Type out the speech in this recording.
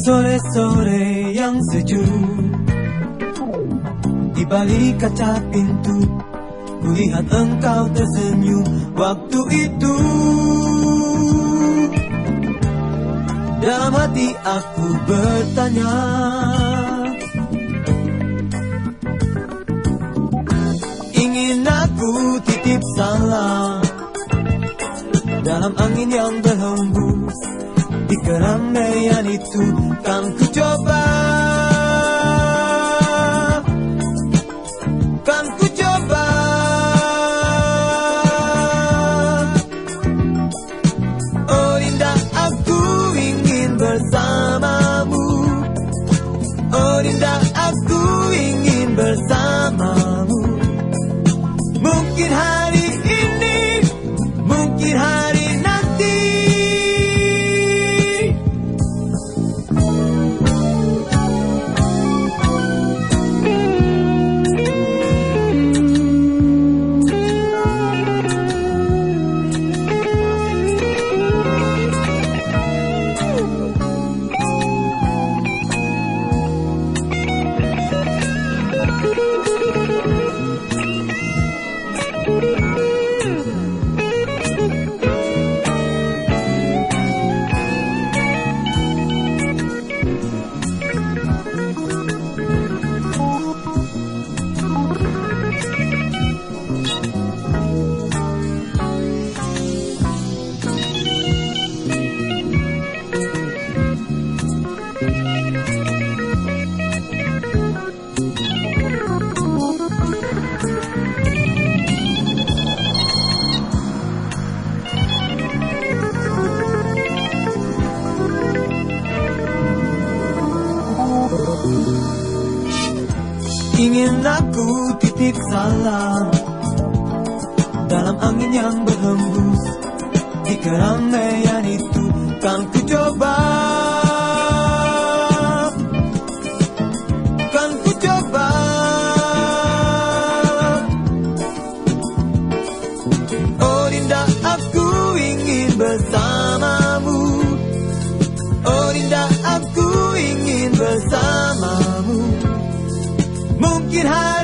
Sore-sore yang sejuk. Di balik kaca pintu Kulihat engkau tersenyum waktu itu. Dalam hati aku bertanya Ingin aku titip salam Dalam angin yang berhembus Di keramaian itu kan ku coba Kan Ingin aku titip salam Dalam angin yang berhembus Di keramaian itu. Kan ku coba Dinda aku ingin bersamamu. Oh Dinda aku ingin bersamamu. Mungkin hari